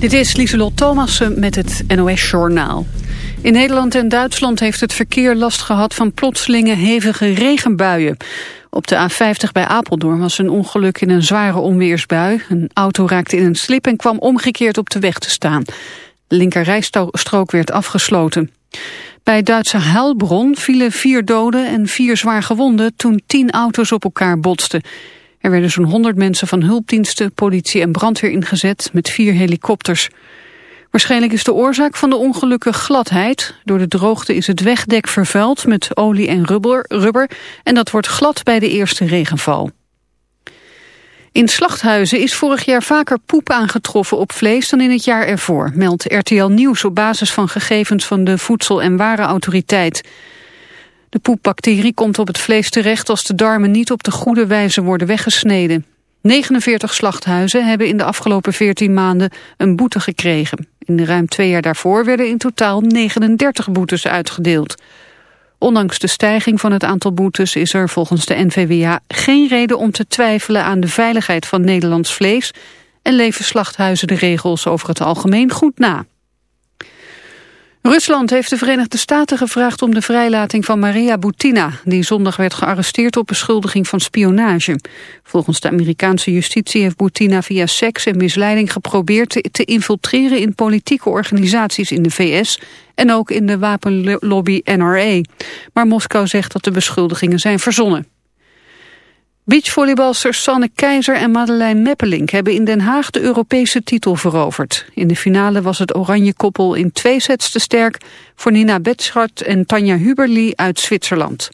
Dit is Lieselot Thomassen met het NOS-journaal. In Nederland en Duitsland heeft het verkeer last gehad van plotselinge hevige regenbuien. Op de A50 bij Apeldoorn was een ongeluk in een zware onweersbui. Een auto raakte in een slip en kwam omgekeerd op de weg te staan. De linkerrijstrook werd afgesloten. Bij Duitse Heilbronn vielen vier doden en vier zwaar gewonden toen tien auto's op elkaar botsten. Er werden zo'n 100 mensen van hulpdiensten, politie en brandweer ingezet met vier helikopters. Waarschijnlijk is de oorzaak van de ongelukken gladheid. Door de droogte is het wegdek vervuild met olie en rubber, rubber en dat wordt glad bij de eerste regenval. In slachthuizen is vorig jaar vaker poep aangetroffen op vlees dan in het jaar ervoor, meldt RTL Nieuws op basis van gegevens van de Voedsel- en Warenautoriteit. De poepbacterie komt op het vlees terecht als de darmen niet op de goede wijze worden weggesneden. 49 slachthuizen hebben in de afgelopen 14 maanden een boete gekregen. In de ruim twee jaar daarvoor werden in totaal 39 boetes uitgedeeld. Ondanks de stijging van het aantal boetes is er volgens de NVWA geen reden om te twijfelen aan de veiligheid van Nederlands vlees en leven slachthuizen de regels over het algemeen goed na. Rusland heeft de Verenigde Staten gevraagd om de vrijlating van Maria Butina, die zondag werd gearresteerd op beschuldiging van spionage. Volgens de Amerikaanse justitie heeft Butina via seks en misleiding geprobeerd te, te infiltreren in politieke organisaties in de VS en ook in de wapenlobby NRA. Maar Moskou zegt dat de beschuldigingen zijn verzonnen. Beachvolleybalsters Sanne Keizer en Madeleine Meppelink hebben in Den Haag de Europese titel veroverd. In de finale was het oranje koppel in twee sets te sterk voor Nina Betschart en Tanja Huberli uit Zwitserland.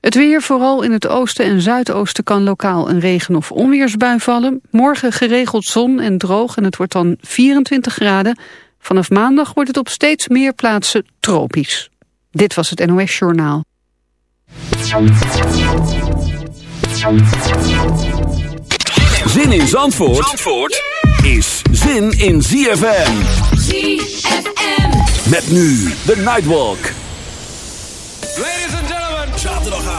Het weer, vooral in het oosten en zuidoosten, kan lokaal een regen- of onweersbui vallen. Morgen geregeld zon en droog en het wordt dan 24 graden. Vanaf maandag wordt het op steeds meer plaatsen tropisch. Dit was het NOS Journaal. Zin in Zandvoort, Zandvoort is zin in ZFM. ZFM. Met nu de Nightwalk. Ladies and gentlemen.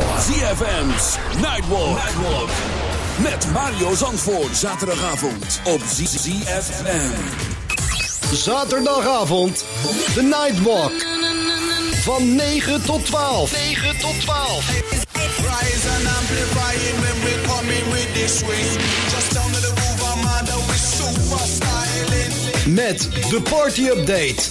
ZFM's Nightwalk. Nightwalk. Met Mario Zandvoort. Zaterdagavond op ZFM. Zaterdagavond. De Nightwalk. Van 9 tot 12. 9 tot 12. Rise and amplifying when we come in with this swing. Just down to the groove, I'm under with super styling. Met de party update.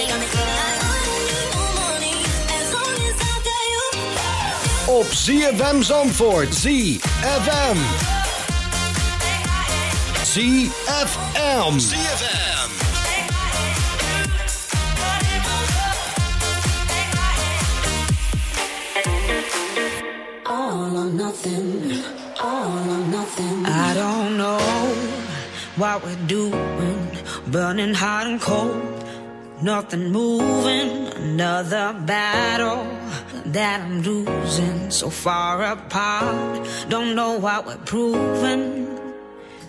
Op ZFM Zandvoort. ZFM. ZFM. ZFM. All or nothing, all or nothing. I don't know what we're doing, burning hot and cold, nothing moving, another battle that I'm losing. So far apart, don't know what we're proving.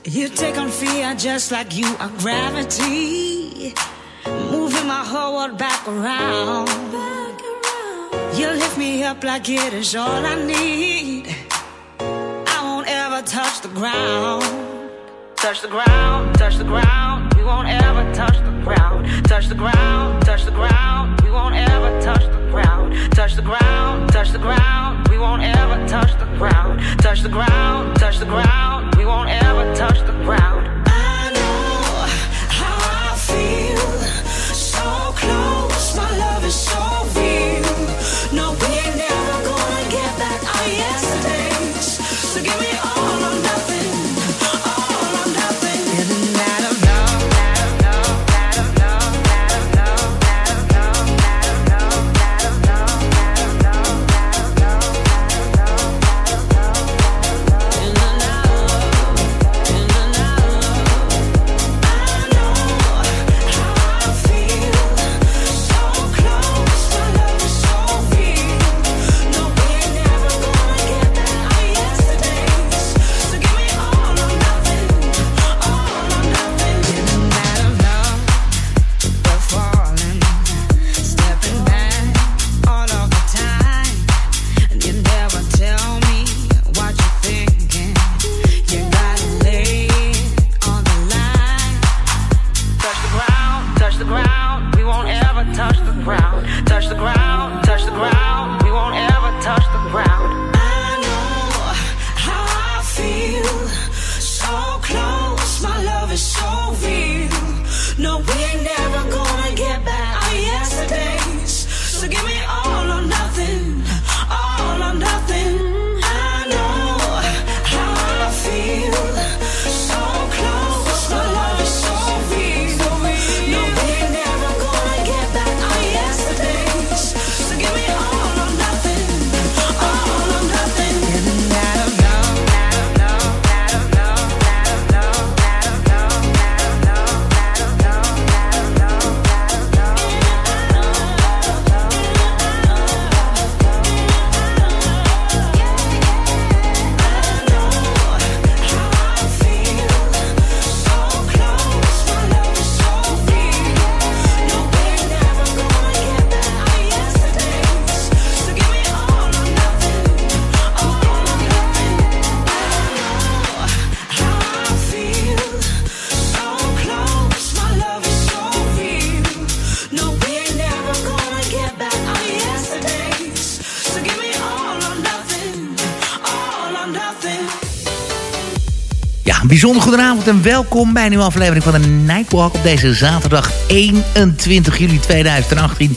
You take on fear just like you are gravity. Moving my whole world back around. You lift me up like it is all I need. I won't ever touch the ground. Touch the ground, touch the ground we won't ever touch the ground. Touch the ground, touch the ground, we won't ever touch the ground. Touch the ground, touch the ground, we won't ever touch the ground. Touch the ground, touch the ground, we won't ever touch the ground. bijzonder goedenavond en welkom bij een nieuwe aflevering van de Nightwalk op deze zaterdag 21 juli 2018.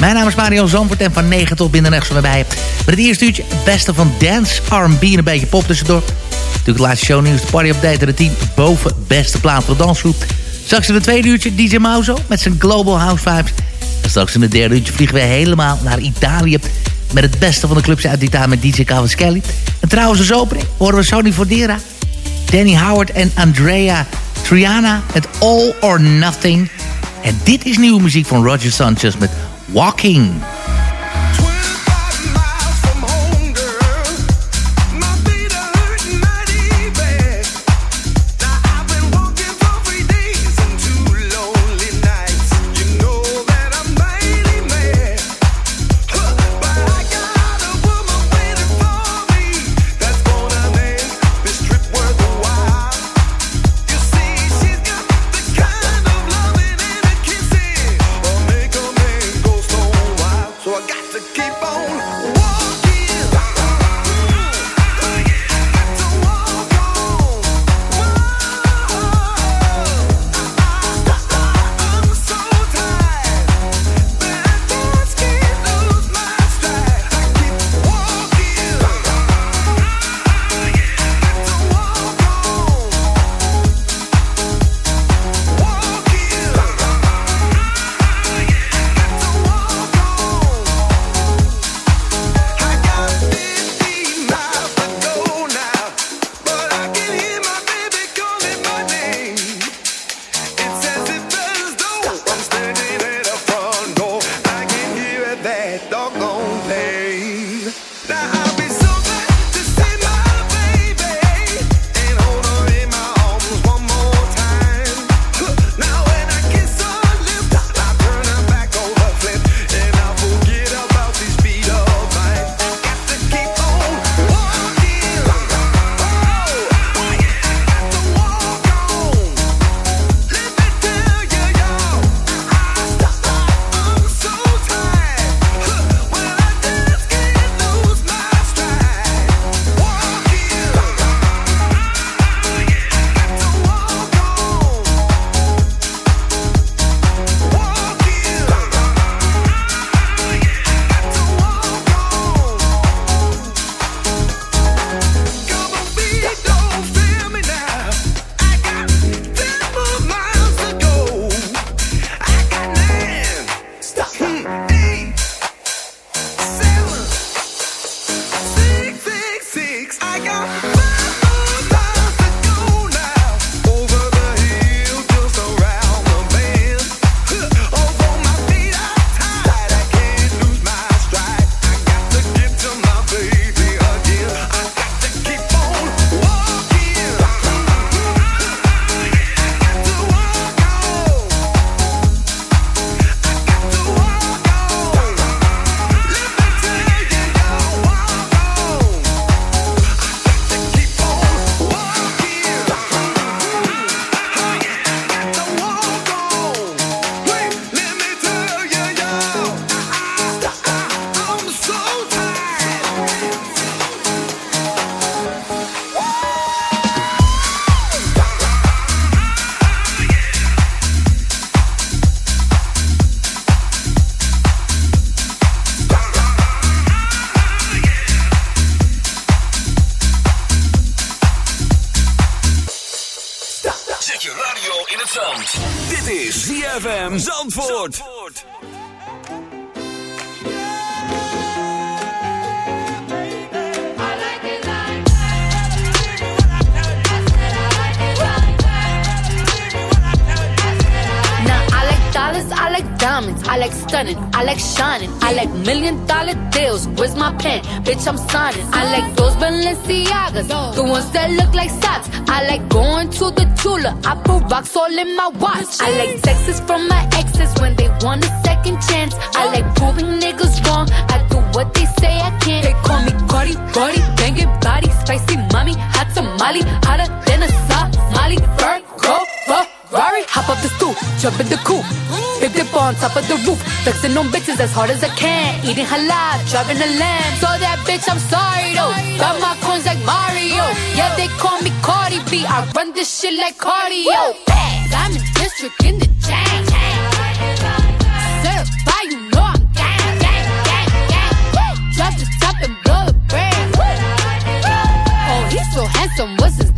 Mijn naam is Mario Zandvoort en van 9 tot binnen rechts van je. Met het eerste uurtje het beste van dance, R&B en een beetje pop tussendoor. Natuurlijk de laatste shownieuws, de party update en de 10 boven beste plaat voor de dansgroep. Straks in het tweede uurtje DJ Mauzo met zijn Global House Vibes. En straks in het derde uurtje vliegen we helemaal naar Italië... met het beste van de clubs uit Italië met DJ Cavaschelli. En trouwens als opening horen we Sony Fordera... Danny Howard en Andrea Triana met All or Nothing. En dit is nieuwe muziek van Roger Sanchez met Walking. Balenciagas, the ones that look like socks. I like going to the Tula, I put rocks all in my watch. I like texts from my exes when they want a second chance. I like proving niggas wrong. I do what they say I can't. They call me Cardi, Cardi, banging body, spicy mommy, hot tamale, hotter than a Somali. Virgo, Ferrari, hop up the stool, jump in the coupe. Big dip on top of the roof, flexing on bitches as hard as I can. Eating halal, driving a lamb. So that bitch, I'm sorry though. Got my coins like Mario. Yeah, they call me Cardi B. I run this shit like cardio. I'm in district in the chain. Certified, you know I'm gang, gang, gang, gang. Drop the top and blow the brand. Oh, he's so handsome, what's his name?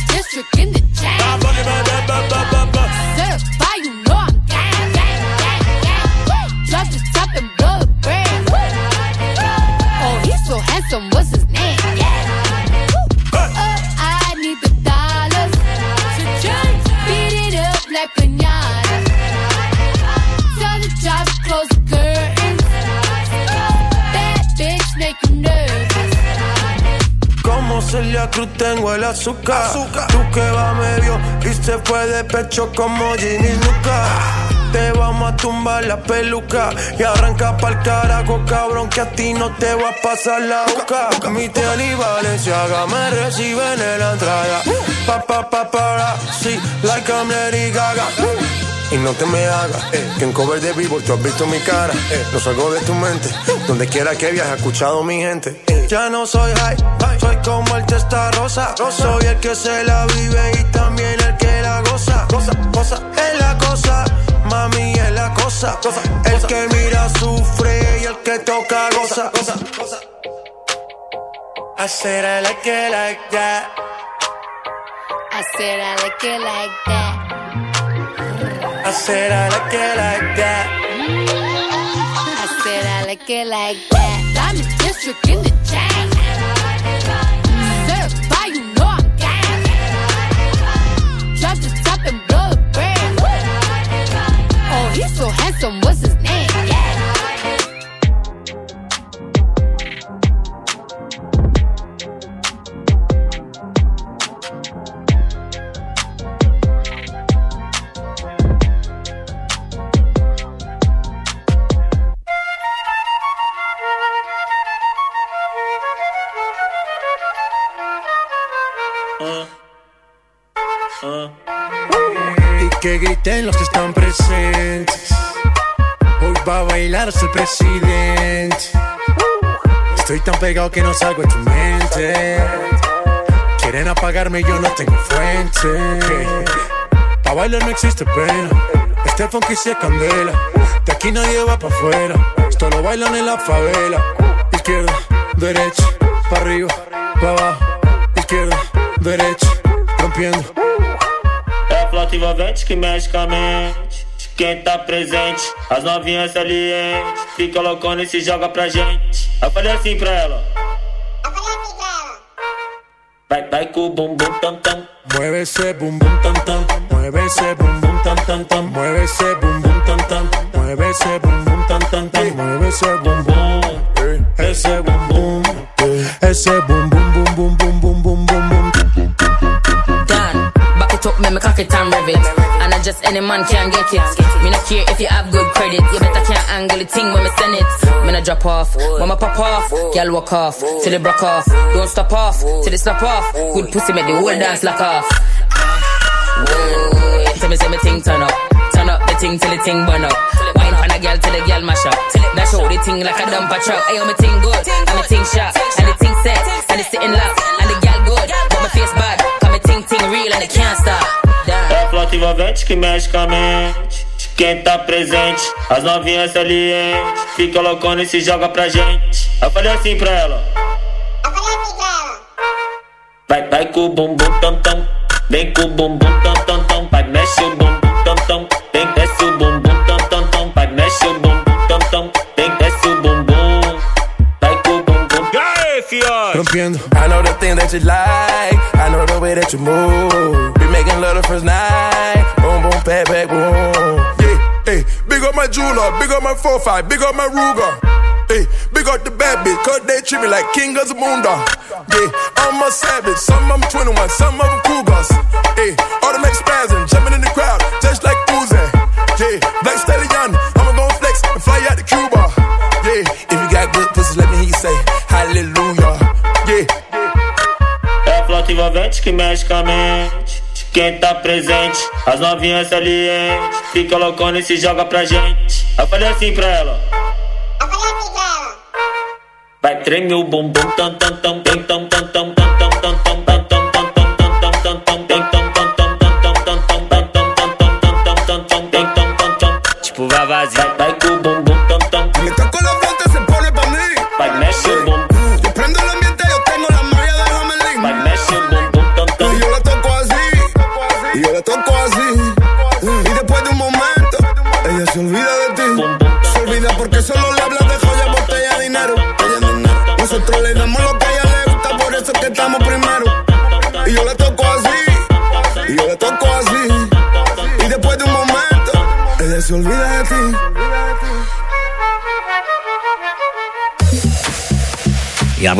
District in the chain. Certified, you know I'm gang, gang, gang, gang. Oh, he's so handsome, what's his name? Celia Cruz tengo el azúcar. Tú que va medio y se fue de pecho como Ginny Luca. Te vamos a tumbar la peluca y arranca pa'l carajo, cabrón, que a ti no te va a pasar la boca. Mi tele y Valenciaga me reciben en la entrada. Pa, pa, pa, para, sí, like I'm Lady Gaga. Y no te me hagas, eh, que en cover de vivo tú has visto mi cara. Eh, no salgo de tu mente, donde quiera que viajes, escuchado mi gente. Ya no soy high, soy como el testa rosa. Soy el que se la vive y también el que la goza. Cosa, cosa, es la cosa, mami es la cosa. El que mira sufre y el que toca goza. I said I like it like that. I said I like it like that. I said I like it like that. Said I like it like that. In district in the chain. Certified, you know I'm gang. And. Oh, he's so handsome, what's his name? Los que están presentes. Hoy va a bailar hasta el presidente. Estoy tan pegado que no salgo de tu mente. Quieren apagarme yo no tengo fuente. Pa' bailar no existe pena. Este funky se candela. De aquí nadie va pa' afuera. Esto lo bailan en la favela. Izquierda, derecha, pa' arriba, pa' abajo. Izquierda, derecha, rompiendo. A flauta envolvente que mexe com a mente. quem tá presente. As novinhas salientes, fica loucona e se joga pra gente. Eu falei assim pra ela. Vai, vai com o bumbum tam tam. Mueve ese bum bum tam tam, mueve ese bum bum tam tam tam, mueve ese bum bum tam tam, mueve ese bum bum tam tam tam, mueve ese bum bum, ese bum bum, it up, make me cock it and rev it. And I just any man can get it. Me not care if you have good credit. You better can't angle the thing when me send it. Me not drop off, when me pop off. Girl walk off, till it broke off. Don't stop off, till it snap off. Good pussy make the whole dance lock off. Whoa, tell me say me thing turn up. Turn up the thing till the thing burn up. Wine pan a girl till the girl mash up. Dash out the thing like a dumper truck. Ayo, me thing good, and me thing sharp, and the thing set, and the sitting lock, and the girl good, but my face bad. Ting real and it can't stop. Damn. É a flauta envolvente que mexe com a mente. Quem tá presente, as novinhas salientes, fica loucona e se joga pra gente. Eu falei assim pra ela. Vai, vai com o bumbum tam tam, vem com o bumbum tam tam tam, vai mexe o bumbum I know the thing that you like. I know the way that you move. Be making love the first night. Boom, boom, back, back, boom. Yeah, hey, big up my jeweler, big up my 4-5, big up my Ruger. Hey, big up the bad bitch, cause they treat me like king of the moondog. Yeah, I'm a savage, some of them 21, some of them cougars. Hey, automatic spasm, jumping in the crowd, just like Uzi. Yeah, Black Stallion, I'ma go flex and fly out to Cuba. Yeah, if you got good pussy, let me hear you say hallelujah. envolvente que mexe com a mente. Quem tá presente, as novinhas salientes. Fica loucona e se joga pra gente. Eu falei assim pra ela. Eu falei assim pra ela. Vai tremer o bumbum, tam, tam, tam, tam, tam.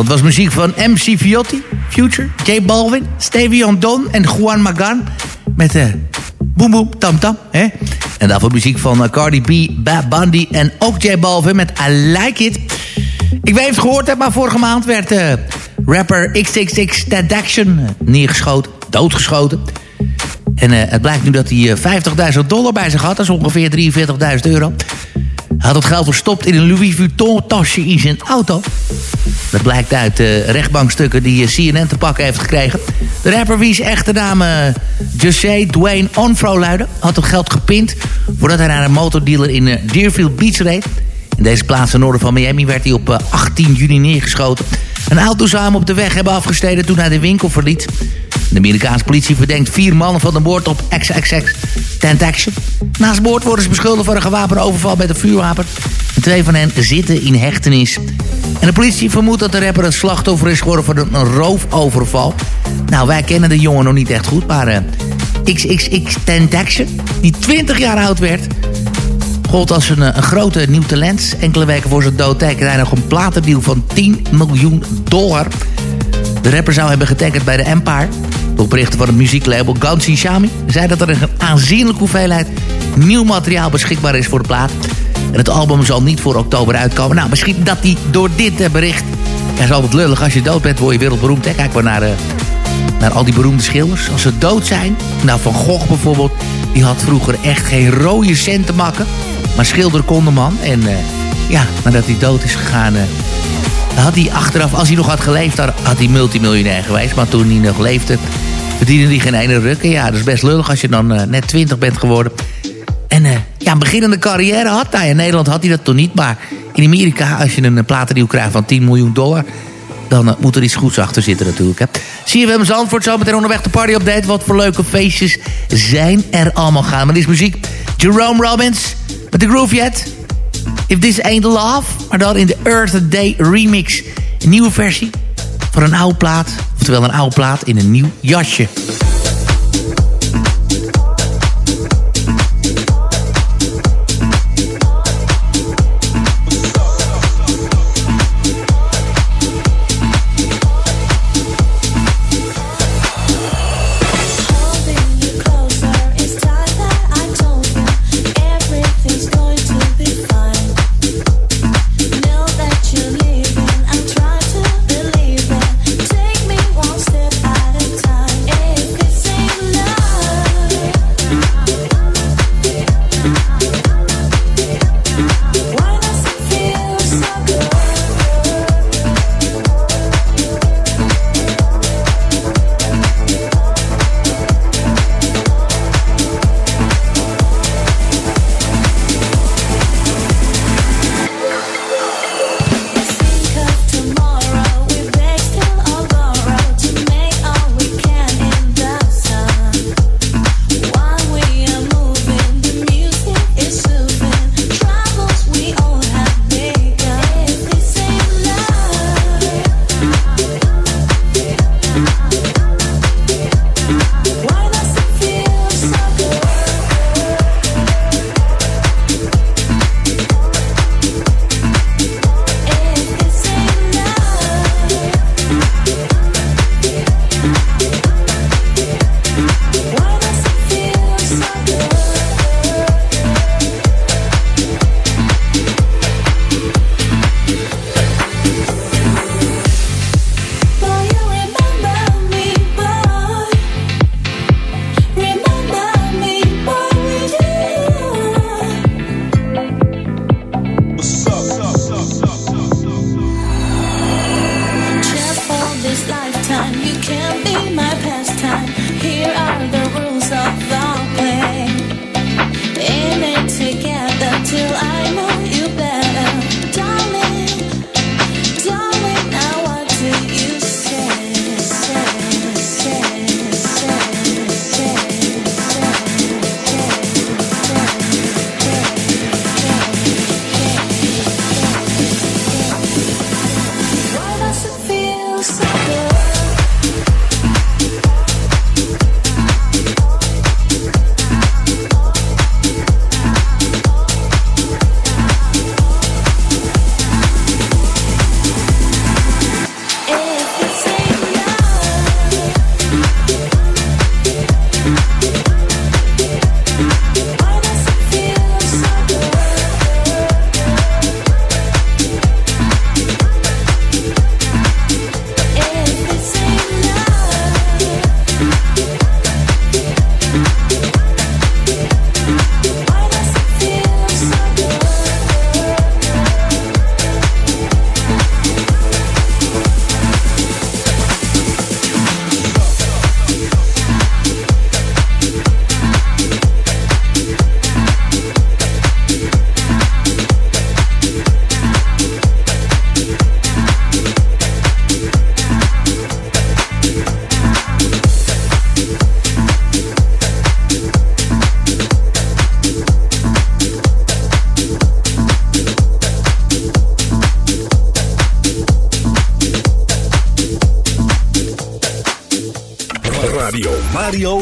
Dat was muziek van MC Fiotti, Future, J Balvin, Stevie Don en Juan Magan. Met de Boom Boom Tam Tam. Hè? En daarvoor muziek van eh, Cardi B, Bad Bundy en ook J Balvin met I Like It. Ik weet het gehoord hebt, maar vorige maand werd eh, rapper XXX Tentacion eh, neergeschoten, doodgeschoten. En eh, het blijkt nu dat hij eh, 50.000 dollar bij zich had, dat is ongeveer 43.000 euro. Hij had het geld verstopt in een Louis Vuitton tasje in zijn auto. Dat blijkt uit uh, rechtbankstukken die eh, CNN te pakken heeft gekregen. De rapper wie's echte naam uh, Jose Dwayne Onfro luidde... had het geld gepind voordat hij naar een motordealer in uh, Deerfield Beach reed. In deze plaats ten noorden van Miami werd hij op uh, 18 juni neergeschoten. Een auto zou hem op de weg hebben afgesteden toen hij de winkel verliet. De Amerikaanse politie verdenkt vier mannen van de moord op XXX Tentaction. Naast moord worden ze beschuldigd van een gewapende overval met een vuurwapen. En twee van hen zitten in hechtenis. En de politie vermoedt dat de rapper een slachtoffer is geworden van een roofoverval. Nou, wij kennen de jongen nog niet echt goed, maar uh, XXX Tentaction, die 20 jaar oud werd... gold als een, een grote nieuw talent. Enkele weken voor zijn dood tekende hij nog een platendeal van 10 miljoen dollar... De rapper zou hebben getekend bij de Empire. De oprichter van het muzieklabel Gansi Shami zei dat er een aanzienlijke hoeveelheid nieuw materiaal beschikbaar is voor de plaat. En het album zal niet voor oktober uitkomen. Nou, misschien dat hij door dit bericht... Ja, is altijd lullig. Als je dood bent, word je wereldberoemd. Hè? Kijk maar naar, uh, naar al die beroemde schilders. Als ze dood zijn. Nou, Van Gogh bijvoorbeeld. Die had vroeger echt geen rode cent te makken. Maar schilder kon de man. En uh, ja, nadat hij dood is gegaan... Uh, had hij achteraf, als hij nog had geleefd, had, hij multimiljonair geweest. Maar toen hij nog leefde, verdiende hij geen ene ruk. En ja, dat is best lullig als je dan net 20 bent geworden. En uh, ja, beginnende carrière had hij. In Nederland had hij dat toch niet. Maar in Amerika, als je een platendeal krijgt van 10 miljoen dollar... dan uh, moet er iets goeds achter zitten natuurlijk. Hè. CFM Zandvoort, zo meteen onderweg de party update. Wat voor leuke feestjes zijn er allemaal gaan. Maar dit is muziek. Jerome Robbins met de Groove Yet. If This Ain't Love. Maar dan in de Earth Day remix. Een nieuwe versie van een oude plaat. Oftewel een oude plaat in een nieuw jasje.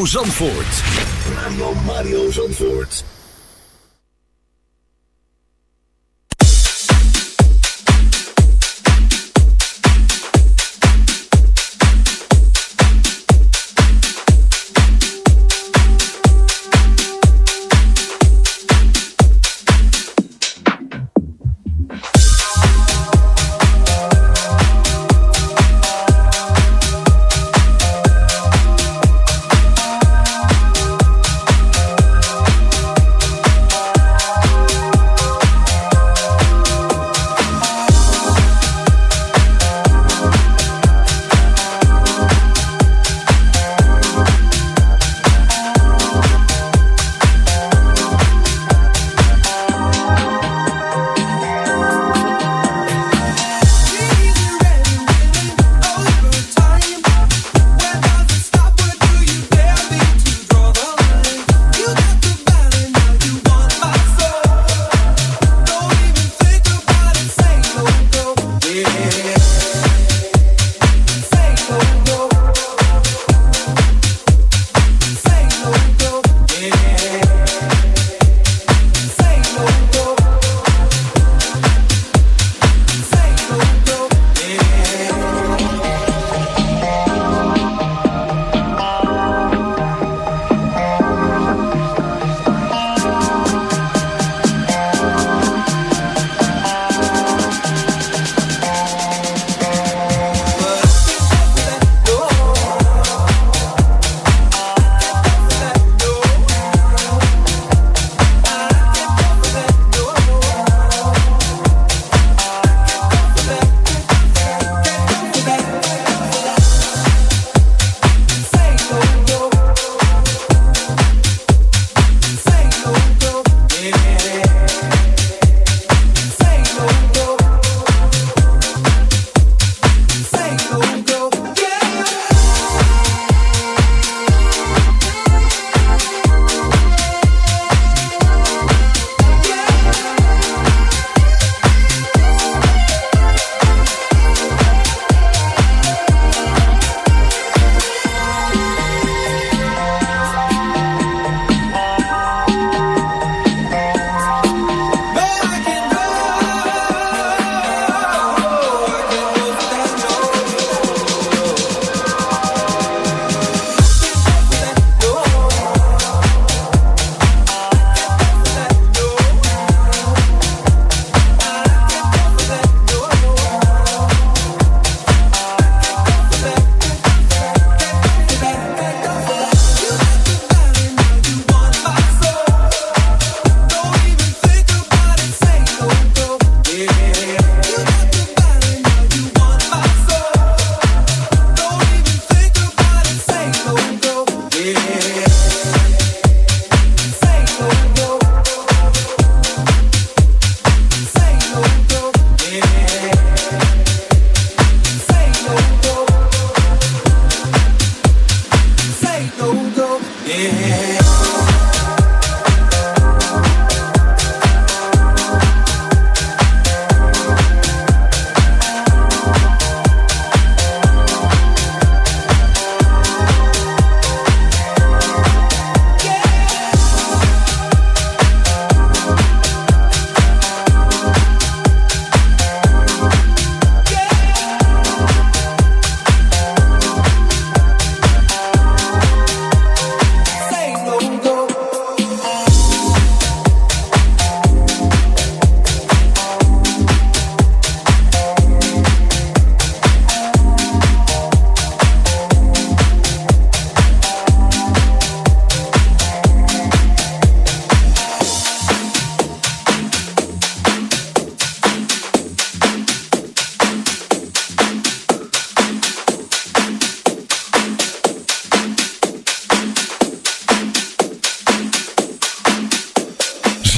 Zandvoort.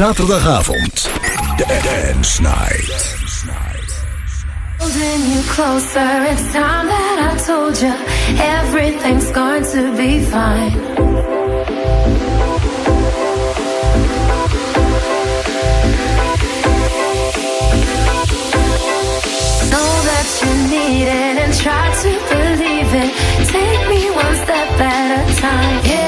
Zaterdagavond. Dance Night. Holding you closer, it's time that I told you everything's going to be fine. Know that you need it and try to believe it. Take me one step at a time. If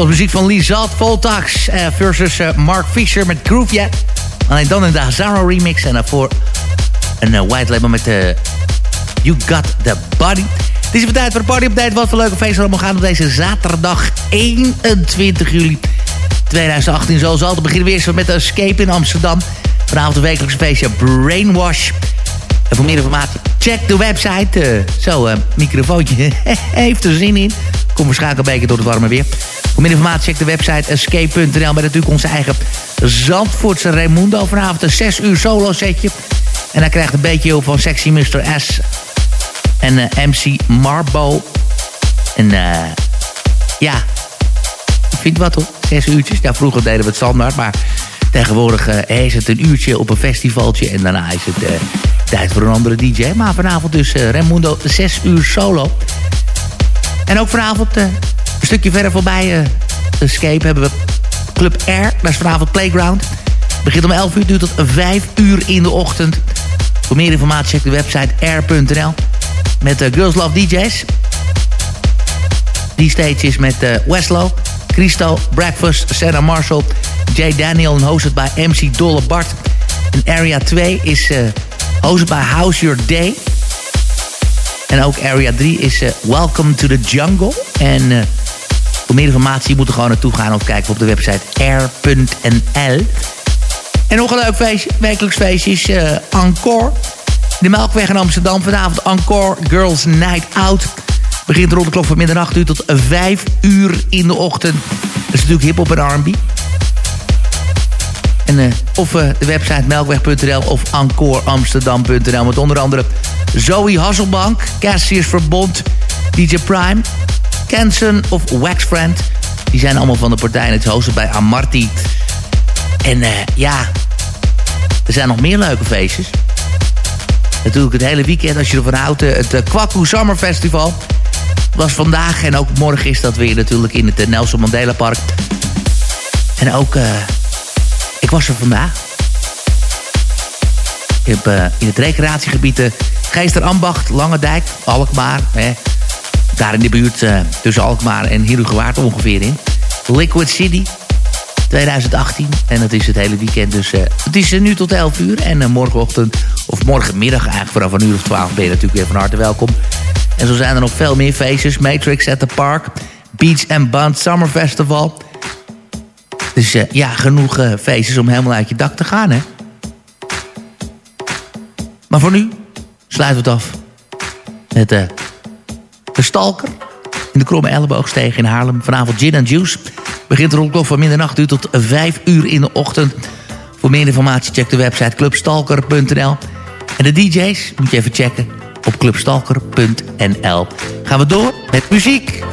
Was muziek van Lizat Voltax eh, versus eh, Mark Fisher met Groove. Alleen dan in de Hazaro remix en daarvoor een eh, white label met You Got The Body. Het is weer tijd voor de party update. Wat voor leuke feesten allemaal gaan op deze zaterdag 21 juli 2018. Zoals altijd beginnen we eerst met Escape in Amsterdam. Vanavond een wekelijkse feestje Brainwash. En voor meer informatie, check de website. Zo, eh, microfoontje heeft er zin in. Kom waarschijnlijk een door het warme weer. Voor meer informatie, check de website escape.nl. Met natuurlijk onze eigen Zandvoortse Raimundo. Vanavond een 6 uur solo setje. En hij krijgt een beetje hulp van Sexy Mr. S. En eh, MC Marbo. En eh ja, ik vind wat hoor. Zes uurtjes. Ja, vroeger deden we het standaard, maar tegenwoordig eh, is het een uurtje op een festivaltje. En daarna is het eh, tijd voor een andere DJ. Maar vanavond dus Raimundo, zes uur solo. En ook vanavond stukje verder voorbij eh Escape hebben we Club Air. Dat is vanavond Playground. Begint om 11 uur, duurt tot 5 uur in de ochtend. Voor meer informatie check de website air.nl. Met eh, Girls Love DJ's. Die stage is met eh Weslow, Christo, Breakfast, Sarah Marshall, Jay Daniel en hosted bij MC Dolle Bart. En Area 2 is eh hosted bij House Your Day. En ook Area 3 is Welcome to the Jungle. En voor meer informatie moet er gewoon naartoe gaan of kijken op de website air.nl. En nog een leuk wekelijks feestje is eh, Encore. De Melkweg in Amsterdam vanavond Encore Girls Night Out. Begint rond de klok van middernacht uur tot 5 uur in de ochtend. Dat is natuurlijk hip-hop en RB. En eh, of eh, de website melkweg.nl of encoreamsterdam.nl. Met onder andere Zoe Hasselbank, Cassius Verbond, DJ Prime, Kenson of Waxfriend. Die zijn allemaal van de partij en het is hosted bij Amarty. En eh, ja, er zijn nog meer leuke feestjes. Natuurlijk het hele weekend, als je ervan houdt, eh, het eh, Kwaku Summer Festival was vandaag en ook morgen is dat weer natuurlijk in het Nelson Mandela Park. En ook, ik was er vandaag. Ik heb in het recreatiegebied Geesterambacht, Langendijk, Alkmaar. Hè, daar in de buurt eh, tussen Alkmaar en Herugewaard ongeveer in. Liquid City 2018. En dat is het hele weekend. Dus eh, het is eh, nu tot 11 uur. En morgenochtend, of morgenmiddag eigenlijk vanaf een uur of 12 ben je natuurlijk weer van harte welkom. En zo zijn er nog veel meer feestjes. Matrix at the Park. Beach and Band Summer Festival. Dus ja, genoeg feestjes om helemaal uit je dak te gaan, hè. Maar voor nu sluiten we het af. Met uh, de Stalker. In de Kromme Elleboogsteeg in Haarlem. Vanavond Gin and Juice. Begint rond klok van middernacht uur tot 5 uur in de ochtend. Voor meer informatie check de website clubstalker.nl. En de DJ's moet je even checken op clubstalker.nl. Gaan we door met MUZIEK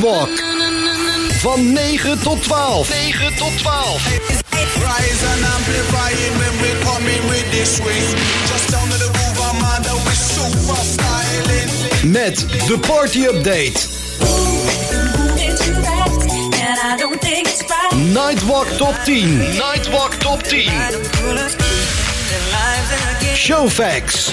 Nightwalk. Van 9 tot 12. 9 tot 12. Rise and amplify it when we coming with this swing. Just down to the groove, I'm under with super styling. Met de Party Update. Nightwalk Top 10. Nightwalk Top 10. Showfax.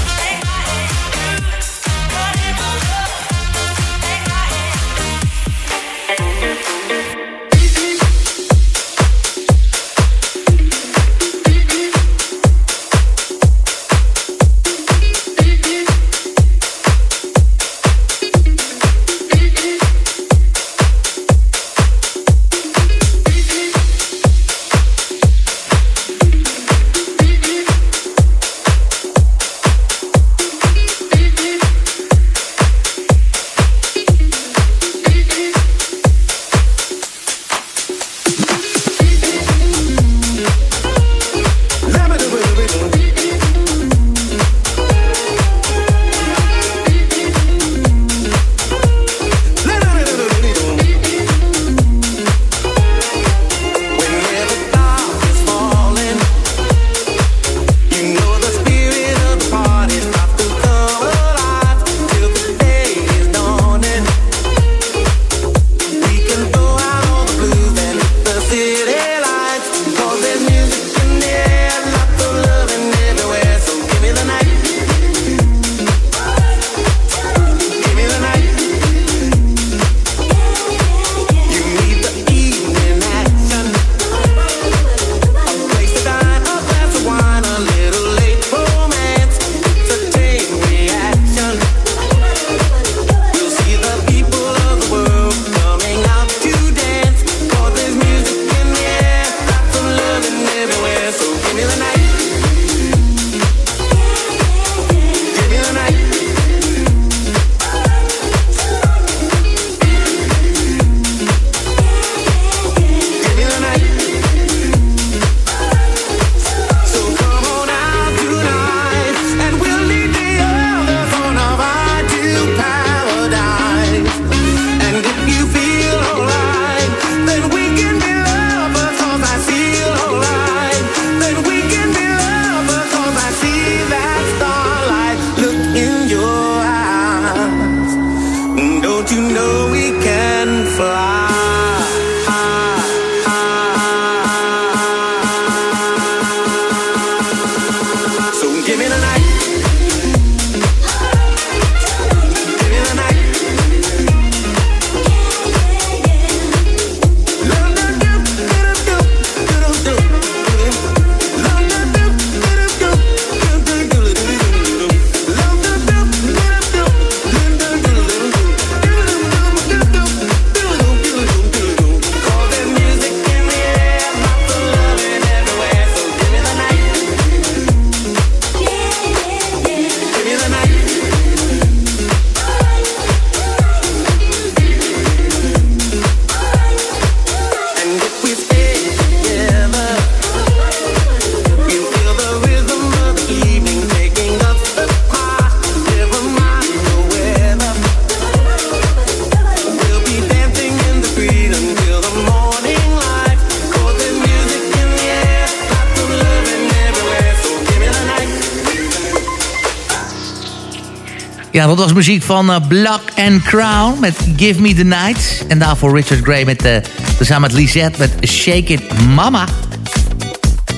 Ja, dat was muziek van uh, Black and Crown met Give Me The Night. En daarvoor Richard Gray met, uh, samen met Lisette met Shake It Mama.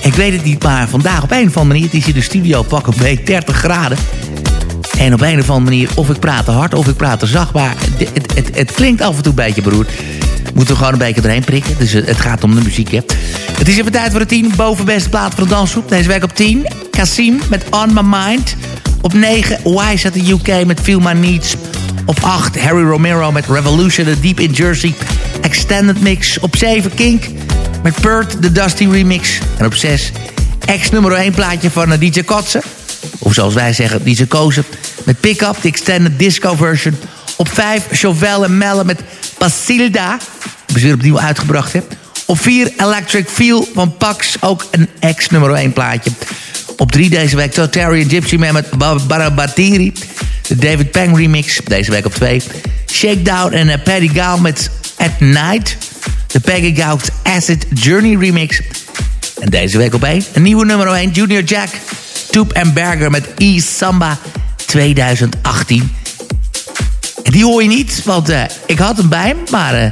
Ik weet het niet, maar vandaag op een of andere manier... het is in de studio pak een beetje 30 graden. En op een of andere manier, of ik praat te hard of ik praat te zacht... maar het, het, het, klinkt af en toe een beetje beroerd. Moeten we gewoon een beetje doorheen prikken. Dus het gaat om de muziek, hè. Het is even tijd voor de 10 bovenbeste plaat van de dansgroep. Deze week op 10. Kasim met On My Mind. Op 9 Wise at the UK met Feel My Needs. Op 8 Harry Romero met Revolution, The Deep in Jersey. Extended Mix. Op 7 Kink met Pert, The Dusty Remix. En op 6 ex nummer 1 plaatje van uh, DJ Kotze. Of zoals wij zeggen, DJ Kozen. Met Pick Up, the Extended Disco Version. Op 5 Chauvel en Melle met Basilda. Hebben ze weer opnieuw uitgebracht, hè. Op 4 Electric Feel van Pax. Ook een ex nummer 1 plaatje. Op 3 deze week Totarian Gypsy Man met Barabatiri. De David Pang remix. Deze week op 2. Shakedown en uh, Paddy Gal met At Night. De Peggy Gauks Acid Journey remix. En deze week op 1. Een nieuwe nummer 1. Junior Jack. Toop en Berger met E Samba 2018. En die hoor je niet, want uh, ik had hem bij me, maar uh,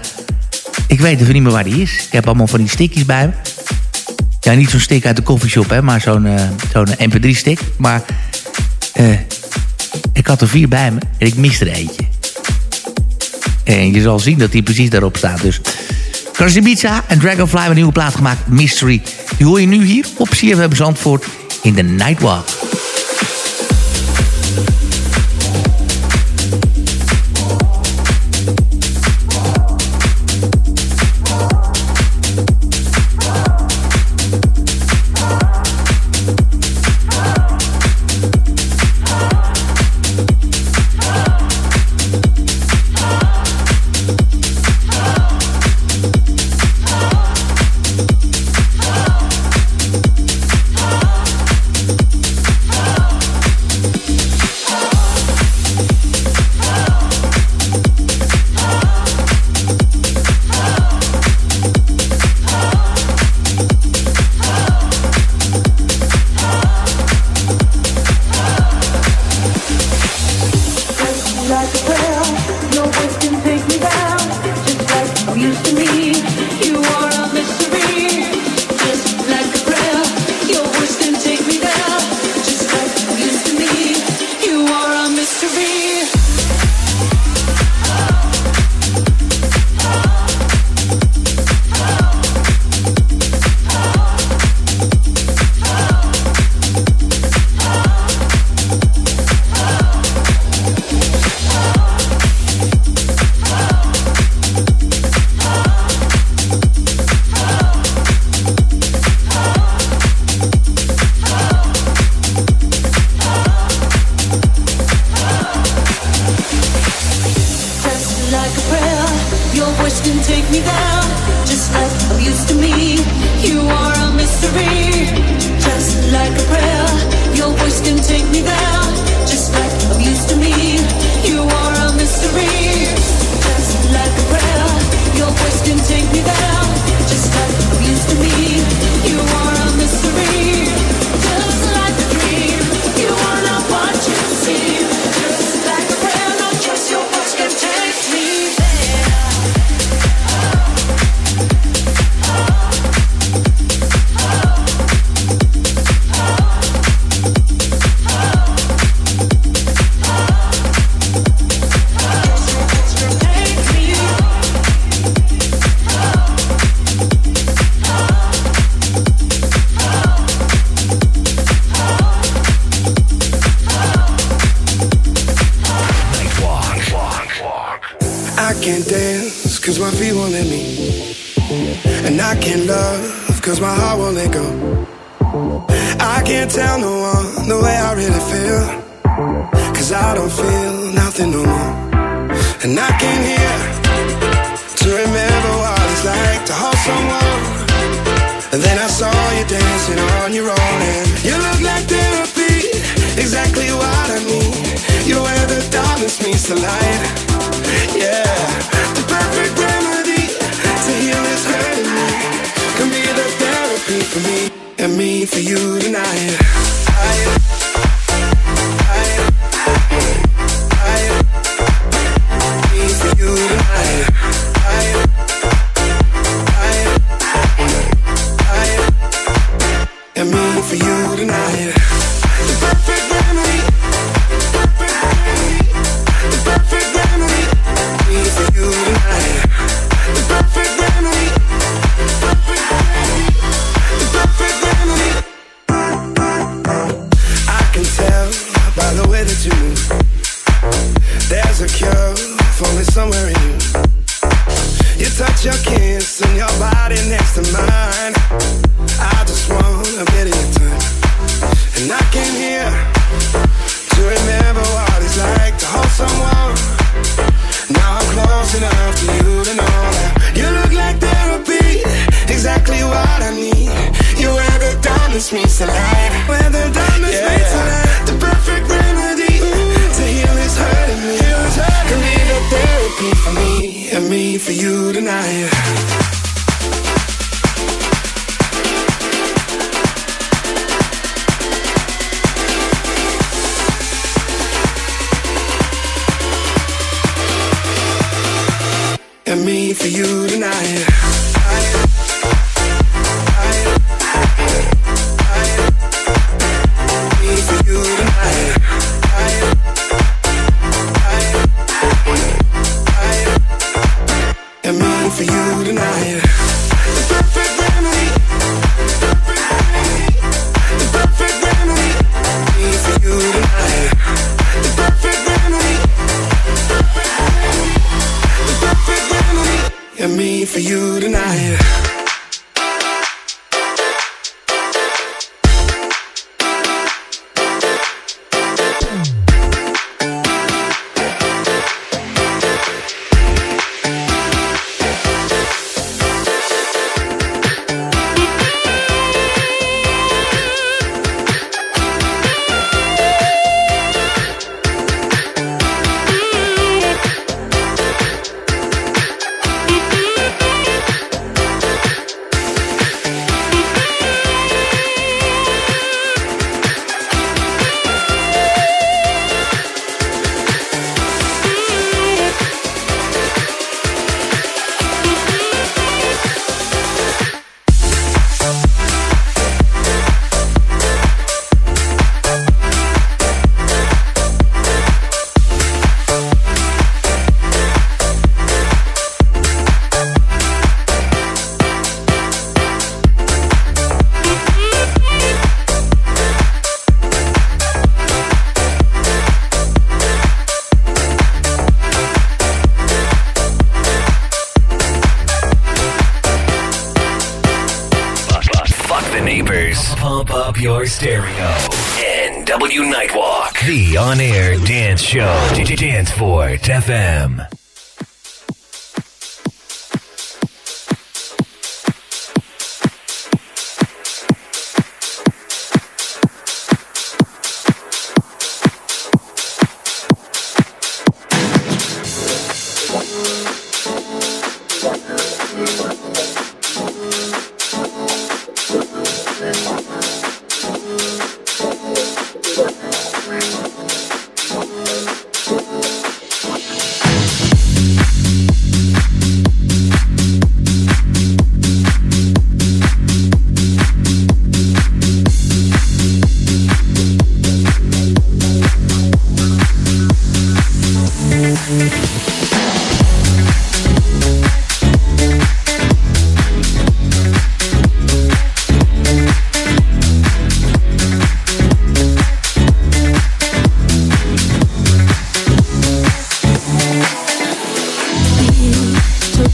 ik weet even niet meer waar die is. Ik heb allemaal van die stickjes bij me. Ja, niet zo'n stick uit de koffieshop, hè, maar zo'n uh, zo'n mp3-stick. Maar ik had er vier bij me en ik miste er eentje. En je zal zien dat die precies daarop staat. Dus Krasibica en Dragonfly hebben een nieuwe plaat gemaakt, Mystery. Die hoor je nu hier op CFM Zandvoort in de Nightwalk. somewhere in you. Your touch your kiss.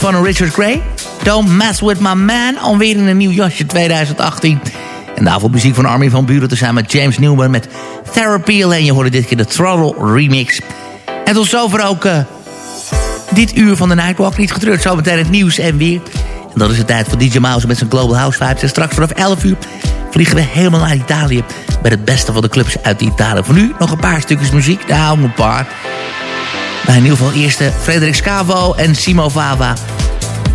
van Richard Gray. Don't Mess With My Man. Alweer in een nieuw jasje 2018. En daarvoor muziek van Armin van Buren... tezamen met James Newman met Therapy. En je hoorde dit keer de Throttle Remix. En tot zover ook uh, dit uur van de Nightwalk. Niet getreurd, zometeen het nieuws en weer. En dat is de tijd voor DJ Mouse met zijn Global House Vibes. En straks vanaf 11 uur vliegen we helemaal naar Italië... met het beste van de clubs uit Italië. Voor nu nog een paar stukjes muziek. Nou, een paar... Maar in ieder geval eerste Frederik Scavo en Simo Vava